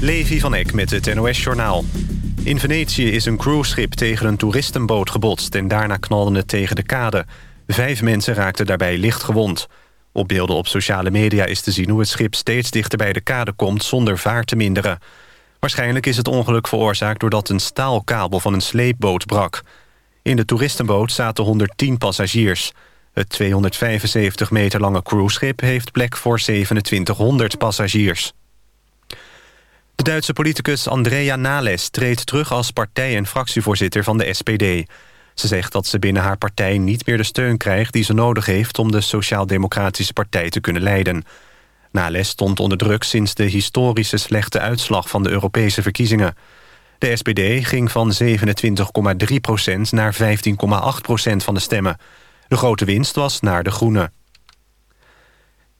Levi van Eck met het NOS-journaal. In Venetië is een cruiseschip tegen een toeristenboot gebotst... en daarna knalde het tegen de kade. Vijf mensen raakten daarbij licht gewond. Op beelden op sociale media is te zien hoe het schip steeds dichter bij de kade komt... zonder vaart te minderen. Waarschijnlijk is het ongeluk veroorzaakt doordat een staalkabel van een sleepboot brak. In de toeristenboot zaten 110 passagiers. Het 275 meter lange cruiseschip heeft plek voor 2700 passagiers. De Duitse politicus Andrea Nales treedt terug als partij- en fractievoorzitter van de SPD. Ze zegt dat ze binnen haar partij niet meer de steun krijgt die ze nodig heeft om de Sociaal-Democratische Partij te kunnen leiden. Nales stond onder druk sinds de historische slechte uitslag van de Europese verkiezingen. De SPD ging van 27,3% naar 15,8% van de stemmen. De grote winst was naar de Groenen.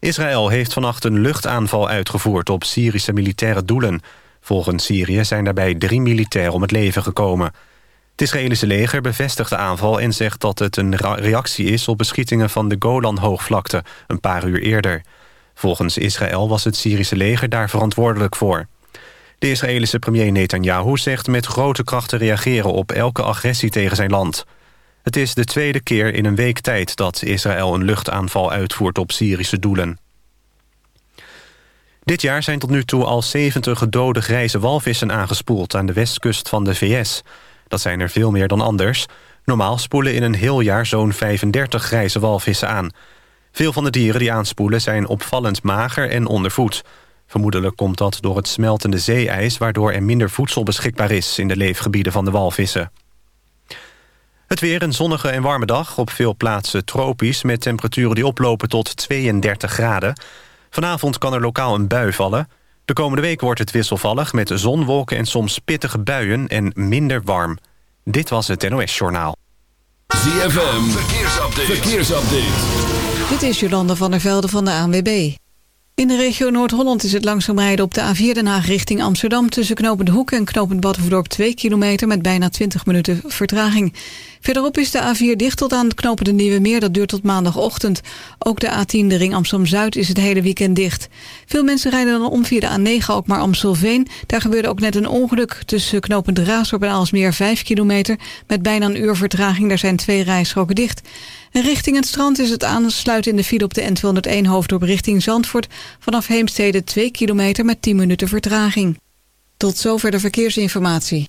Israël heeft vannacht een luchtaanval uitgevoerd op Syrische militaire doelen. Volgens Syrië zijn daarbij drie militairen om het leven gekomen. Het Israëlische leger bevestigt de aanval en zegt dat het een reactie is... op beschietingen van de Golan-hoogvlakte een paar uur eerder. Volgens Israël was het Syrische leger daar verantwoordelijk voor. De Israëlische premier Netanyahu zegt met grote kracht te reageren... op elke agressie tegen zijn land... Het is de tweede keer in een week tijd dat Israël een luchtaanval uitvoert op Syrische doelen. Dit jaar zijn tot nu toe al 70 gedode grijze walvissen aangespoeld aan de westkust van de VS. Dat zijn er veel meer dan anders. Normaal spoelen in een heel jaar zo'n 35 grijze walvissen aan. Veel van de dieren die aanspoelen zijn opvallend mager en ondervoed. Vermoedelijk komt dat door het smeltende zeeijs... waardoor er minder voedsel beschikbaar is in de leefgebieden van de walvissen. Het weer een zonnige en warme dag. Op veel plaatsen tropisch met temperaturen die oplopen tot 32 graden. Vanavond kan er lokaal een bui vallen. De komende week wordt het wisselvallig met zonwolken en soms pittige buien en minder warm. Dit was het NOS Journaal. ZFM, verkeersupdate. verkeersupdate. Dit is Jolanda van der Velde van de ANWB. In de regio Noord-Holland is het langzaam rijden op de A4 Den Haag richting Amsterdam... tussen Knopend Hoek en Knopend Badhoevedorp 2 kilometer... met bijna 20 minuten vertraging. Verderop is de A4 dicht tot aan het knopen de Nieuwe Meer. Dat duurt tot maandagochtend. Ook de A10, de ring Amsterdam-Zuid, is het hele weekend dicht. Veel mensen rijden dan om via de A9 ook maar Amstelveen. Daar gebeurde ook net een ongeluk tussen knopend Raasdorp en Alsmeer 5 kilometer... met bijna een uur vertraging. Daar zijn twee rijstroken dicht. En richting het strand is het aansluiten in de file op de N201 hoofddorp richting Zandvoort... vanaf Heemstede 2 kilometer met 10 minuten vertraging. Tot zover de verkeersinformatie.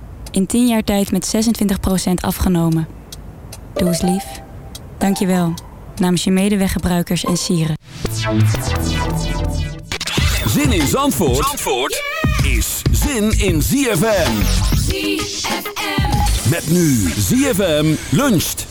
In 10 jaar tijd met 26% afgenomen. Doe eens lief. Dank je wel. Namens je medeweggebruikers en sieren. Zin in Zandvoort, Zandvoort is zin zin in ZFM. ZFM. Met nu ZFM luncht.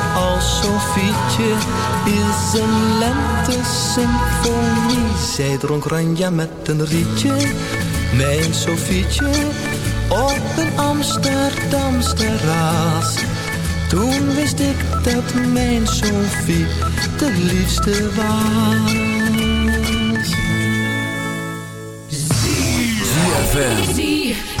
als Sofietje is een lente-symfonie. Zij dronk ranja met een rietje, mijn Sofietje, op een Amsterdams terras. Toen wist ik dat mijn Sofie de liefste was. ZFM.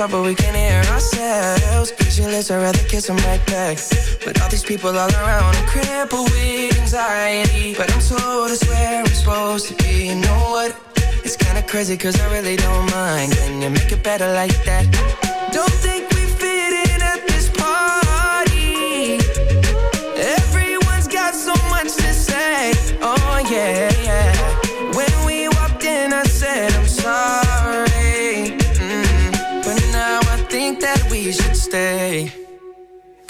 talk but we can't hear ourselves. Pictureless, I'd rather kiss right back. But all these people all around, I'm with anxiety. But I'm told it's where I'm supposed to be. You know what? It's kinda crazy cause I really don't mind. Can you make it better like that?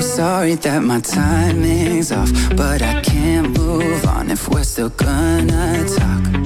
So sorry that my timing's off, but I can't move on if we're still gonna talk.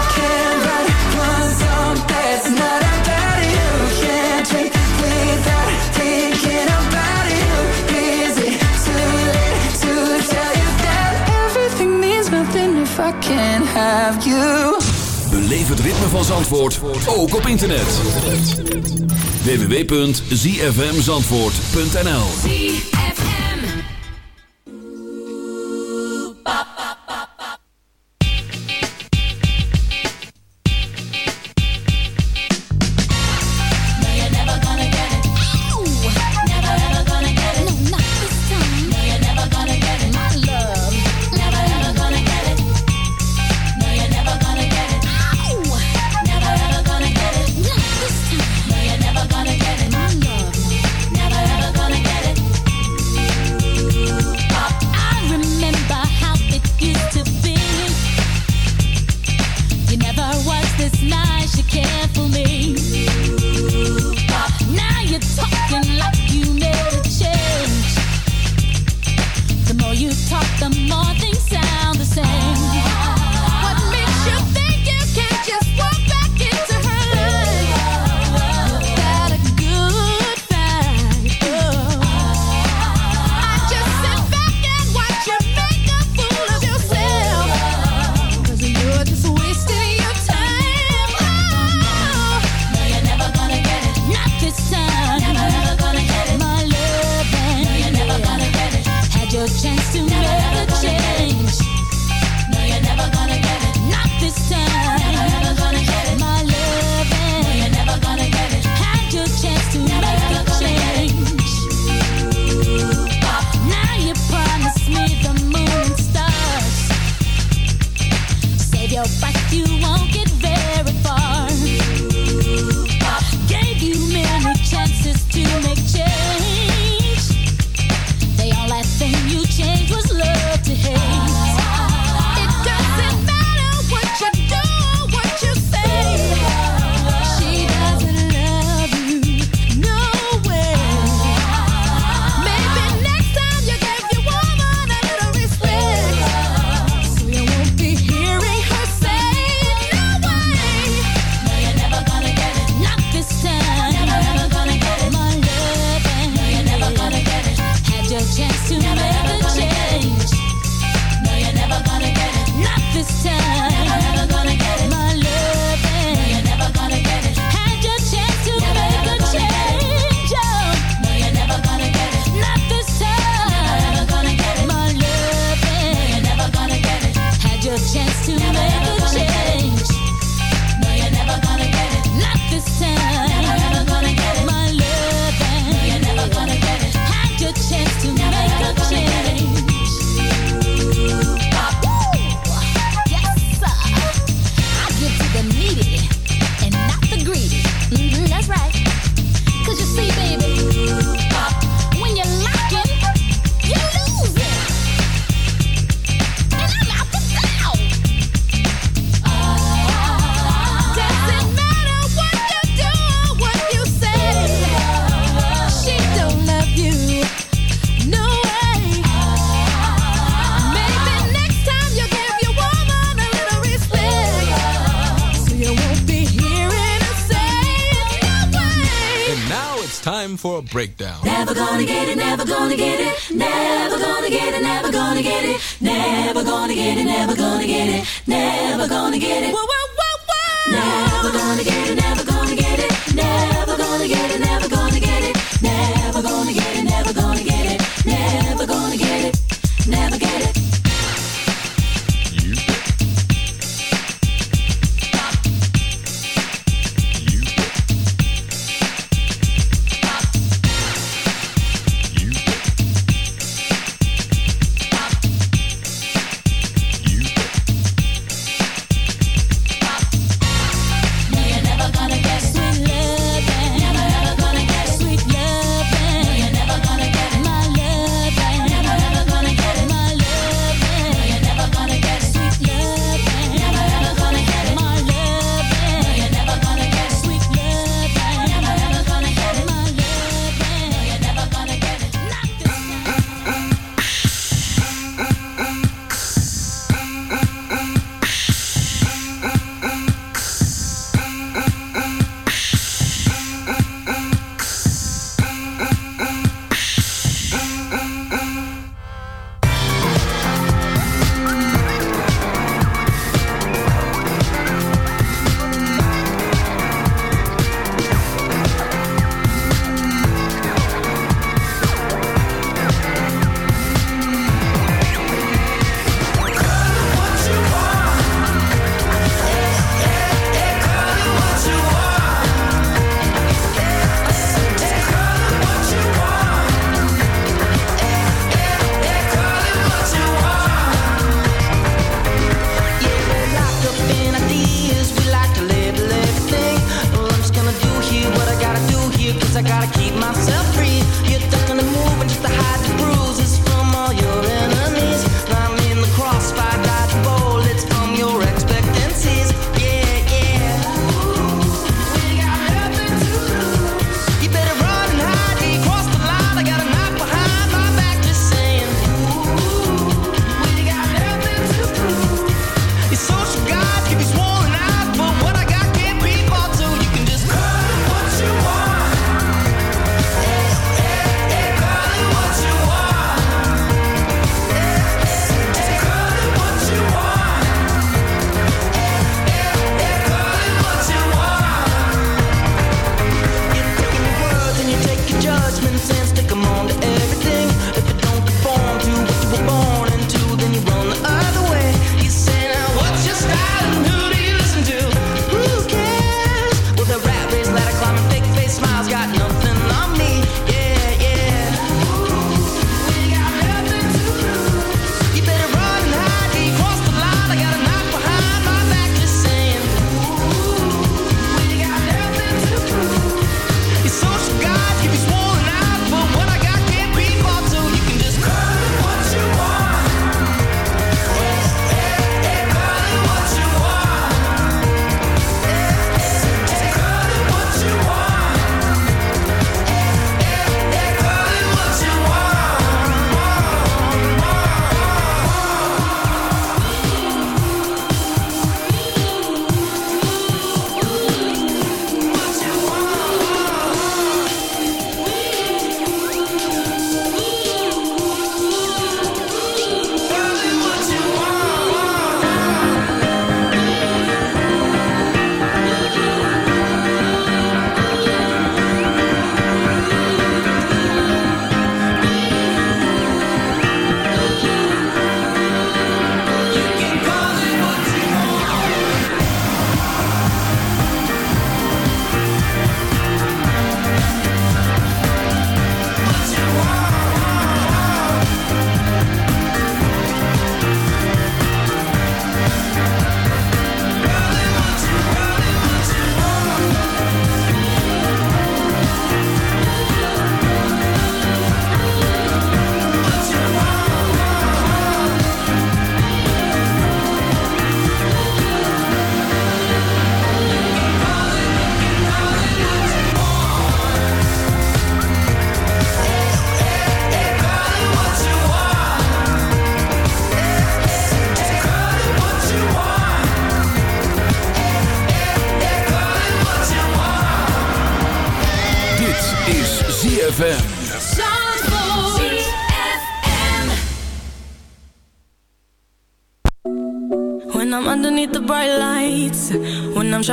I can't have you? Beleef het ritme van Zandvoort ook op internet. www.zfmzandvoort.nl Never gonna get it, never gonna get it, never gonna get it. Whoa, whoa,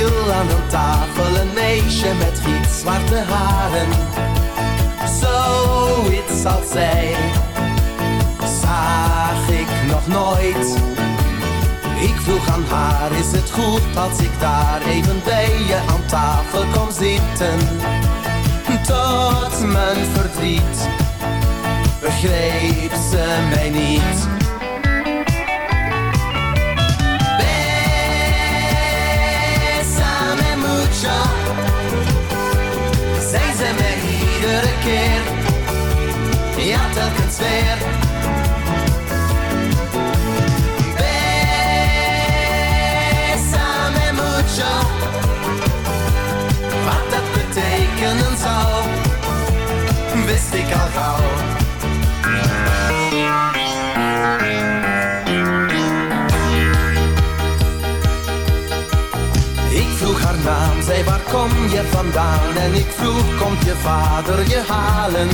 stil aan een tafel een meisje met gitzwarte haren. Zoiets als zij zag ik nog nooit. Ik vroeg aan haar, is het goed als ik daar even bij je aan tafel kom zitten? Tot mijn verdriet begreep ze mij niet. Zei ze mij iedere keer. Ja, telkens weer. Kom je vandaan? En ik vroeg, komt je vader je halen?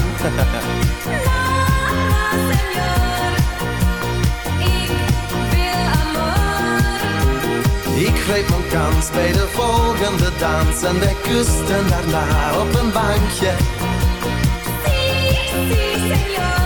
Ik greep mijn kans bij de volgende dans en wij kusten daarna op een bankje. Bésame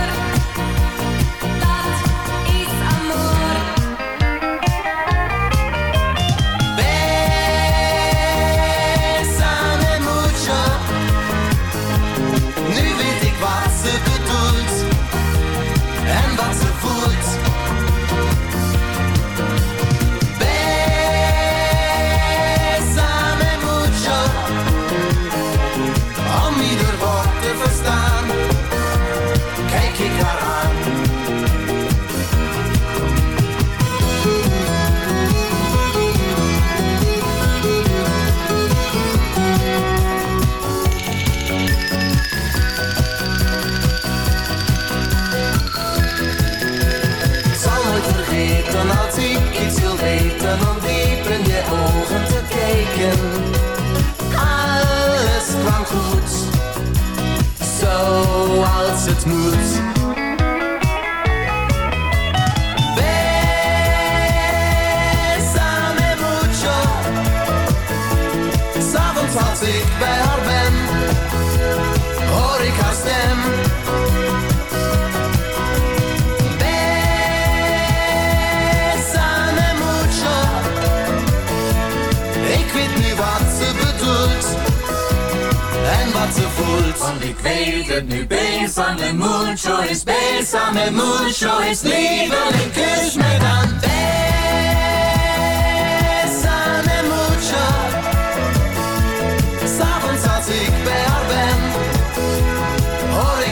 goed. Want ik weet het nu besame mucho is, besame mucho is, lieveling kus me dan. Besame mucho, s'avonds als ik bij haar ben, hoor ik.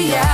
yeah.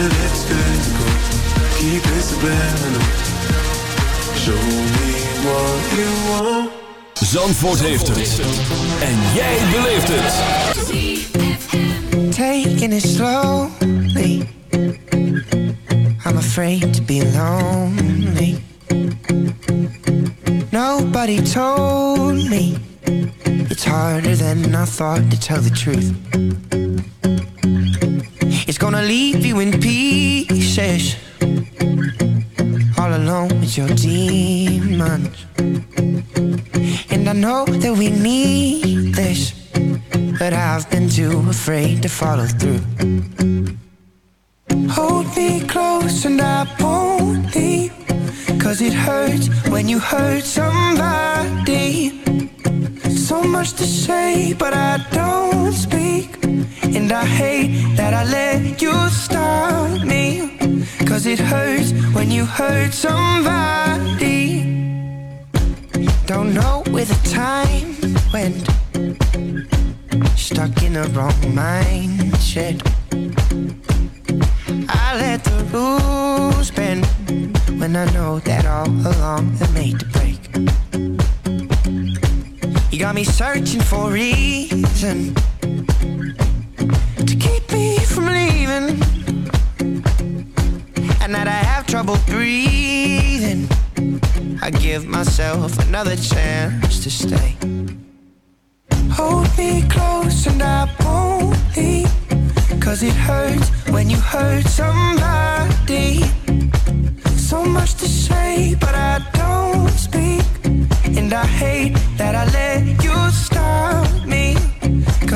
And it's physical. Keep it subliminal. Show me what you want. Zandvoort heeft het. En jij beleeft het. taking it slowly. I'm afraid to be lonely. Nobody told me it's harder than I thought to tell the truth. It's gonna leave you in pieces, all alone with your demons. And I know that we need this, but I've been too afraid to follow through. Hold me close and I won't leave. Cause it hurts when you hurt somebody. So much to say, but I don't speak. And I hate that I let you stop me. Cause it hurts when you hurt somebody. Don't know where the time went. Stuck in the wrong mindset. I let the rules bend when I know that all along they're made to break. You got me searching for a reason to keep me from leaving, and that I have trouble breathing. I give myself another chance to stay. Hold me close and I won't leave. Cause it hurts when you hurt somebody. So much to say, but I don't speak. And I hate that I let.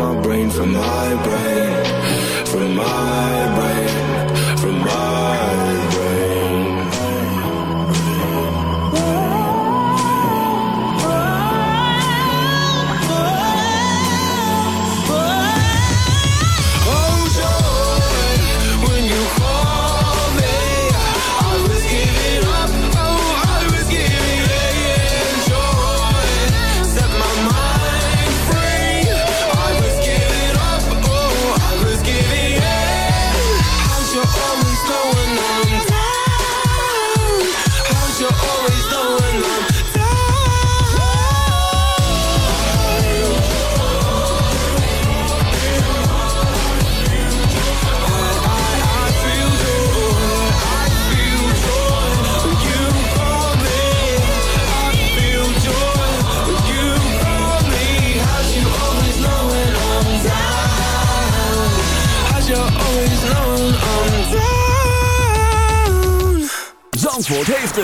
my brain from high brow.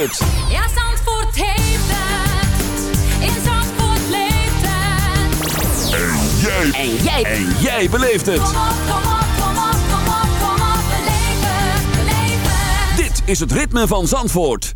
het. Ja, Zandvoort heeft het. In Zandvoort leeft het. En jij. En jij. En jij beleeft het. Kom op, kom op, kom op, kom op, kom op. Beleef het, beleef het. Dit is het ritme van Zandvoort.